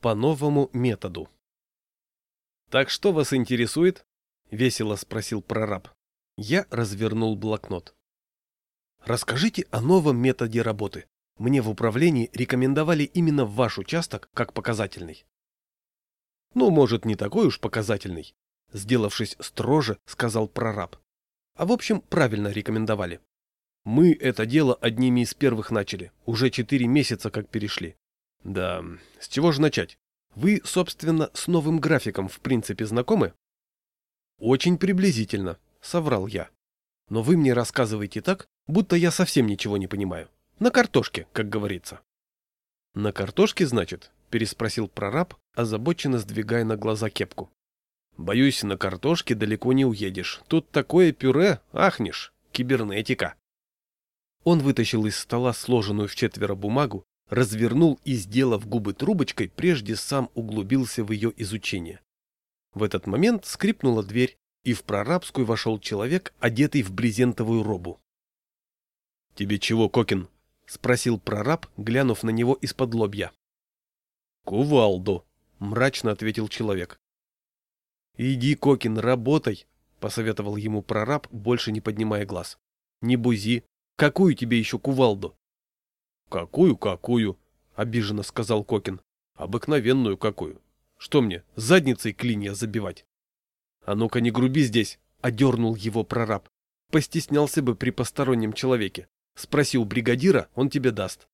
По новому методу. «Так что вас интересует?» — весело спросил прораб. Я развернул блокнот. «Расскажите о новом методе работы. Мне в управлении рекомендовали именно ваш участок как показательный». «Ну, может, не такой уж показательный», — сделавшись строже, сказал прораб. «А в общем, правильно рекомендовали. Мы это дело одними из первых начали, уже четыре месяца как перешли. Да, с чего же начать? Вы, собственно, с новым графиком в принципе знакомы? Очень приблизительно, соврал я. Но вы мне рассказываете так, будто я совсем ничего не понимаю. На картошке, как говорится. На картошке, значит? Переспросил прораб, озабоченно сдвигая на глаза кепку. Боюсь, на картошке далеко не уедешь. Тут такое пюре, ахнешь, кибернетика. Он вытащил из стола сложенную в четверо бумагу развернул и, сделав губы трубочкой, прежде сам углубился в ее изучение. В этот момент скрипнула дверь, и в прорабскую вошел человек, одетый в брезентовую робу. — Тебе чего, Кокин? — спросил прораб, глянув на него из-под лобья. — Кувалду, — мрачно ответил человек. — Иди, Кокин, работай, — посоветовал ему прораб, больше не поднимая глаз. — Не бузи. Какую тебе еще кувалду? «Какую, какую?» — обиженно сказал Кокин. «Обыкновенную какую. Что мне, задницей клинья забивать?» «А ну-ка не груби здесь!» — одернул его прораб. «Постеснялся бы при постороннем человеке. Спроси у бригадира, он тебе даст».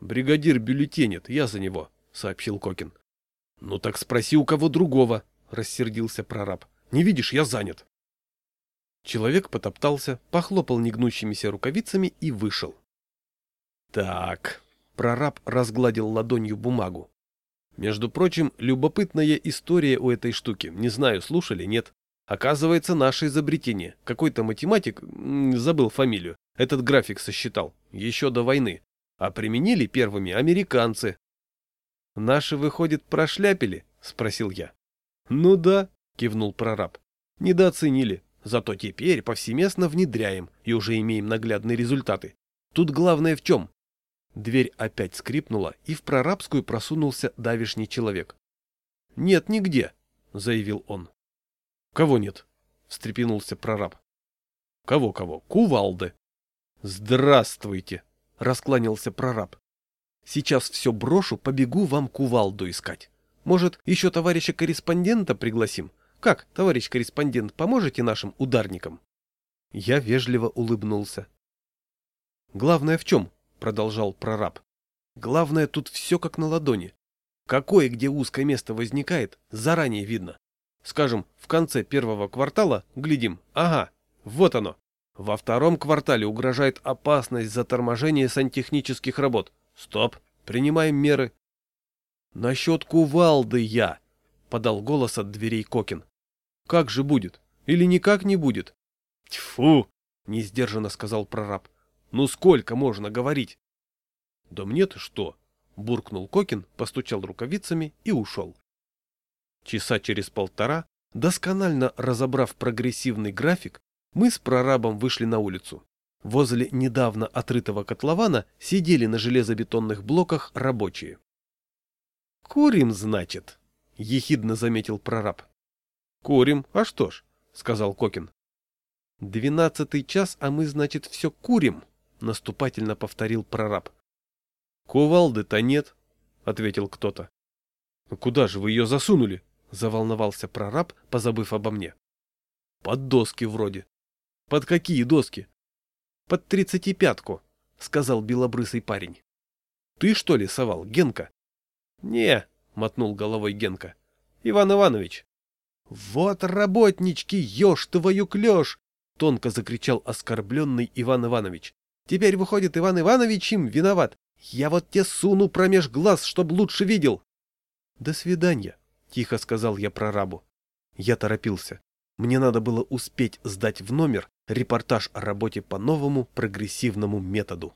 «Бригадир бюллетенит, я за него», — сообщил Кокин. «Ну так спроси у кого другого», — рассердился прораб. «Не видишь, я занят». Человек потоптался, похлопал негнущимися рукавицами и вышел. Так, прораб разгладил ладонью бумагу. Между прочим, любопытная история у этой штуки. Не знаю, слушали, нет. Оказывается, наше изобретение. Какой-то математик, забыл фамилию, этот график сосчитал, еще до войны. А применили первыми американцы. Наши, выходит, прошляпили? Спросил я. Ну да, кивнул прораб. Недооценили. Зато теперь повсеместно внедряем и уже имеем наглядные результаты. Тут главное в чем? Дверь опять скрипнула, и в прорабскую просунулся давишний человек. — Нет нигде, — заявил он. — Кого нет? — встрепенулся прораб. — Кого-кого? Кувалды. — Здравствуйте, — раскланялся прораб. — Сейчас все брошу, побегу вам кувалду искать. Может, еще товарища корреспондента пригласим? Как, товарищ корреспондент, поможете нашим ударникам? Я вежливо улыбнулся. — Главное в чем? Продолжал прораб. Главное, тут все как на ладони. Какое где узкое место возникает, заранее видно. Скажем, в конце первого квартала глядим, ага, вот оно. Во втором квартале угрожает опасность заторможения сантехнических работ. Стоп, принимаем меры. Насчет кувалды я, подал голос от дверей Кокин. Как же будет? Или никак не будет? Тьфу, несдержанно сказал прораб. Ну сколько можно говорить? Да мне-то что? Буркнул Кокин, постучал рукавицами и ушел. Часа через полтора, досконально разобрав прогрессивный график, мы с прорабом вышли на улицу. Возле недавно отрытого котлована сидели на железобетонных блоках рабочие. «Курим, значит», — ехидно заметил прораб. «Курим, а что ж», — сказал Кокин. «Двенадцатый час, а мы, значит, все курим», наступательно повторил прораб. Кувалды-то нет, ответил кто-то. Куда же вы ее засунули? заволновался прораб, позабыв обо мне. Под доски вроде. Под какие доски? Под тридцатипятку, сказал белобрысый парень. Ты что ли совал, Генка? Не, мотнул головой Генка. Иван Иванович. Вот работнички, ешь твою клеш! Тонко закричал оскорбленный Иван Иванович. Теперь, выходит, Иван Иванович им виноват. Я вот те суну промеж глаз, чтоб лучше видел. — До свидания, — тихо сказал я прорабу. Я торопился. Мне надо было успеть сдать в номер репортаж о работе по новому прогрессивному методу.